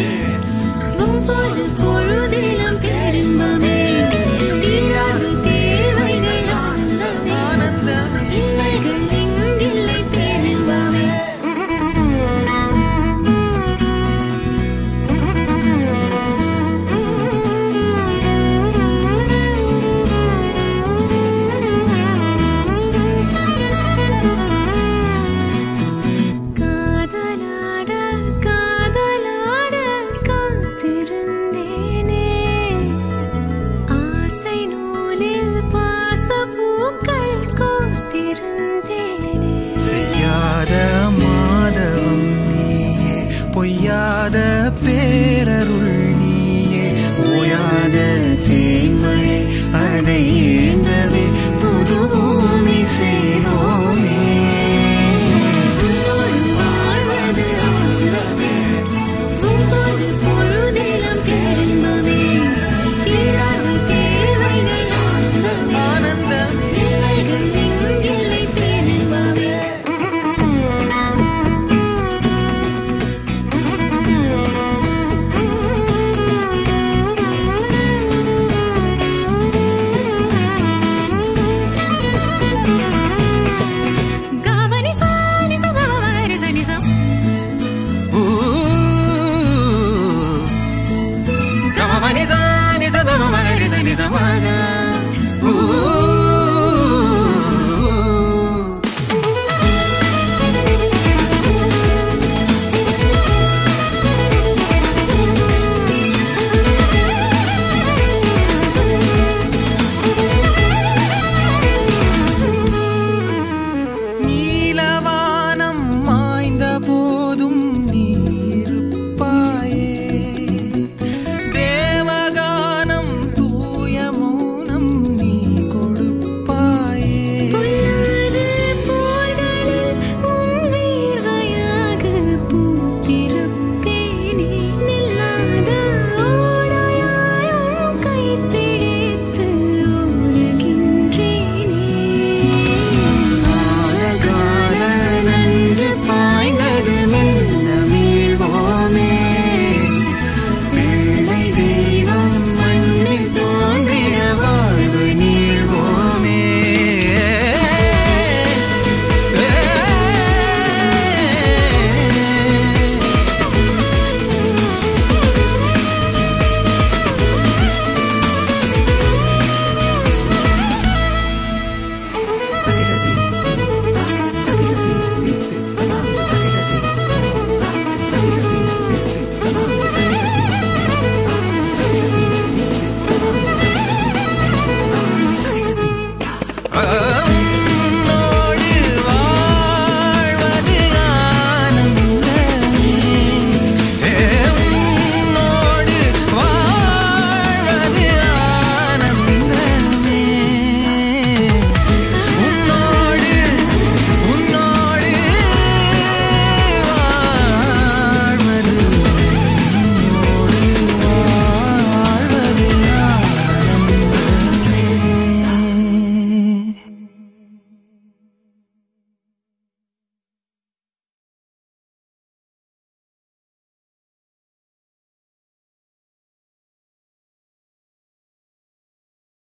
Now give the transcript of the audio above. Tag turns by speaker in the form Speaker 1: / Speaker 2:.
Speaker 1: Yeah.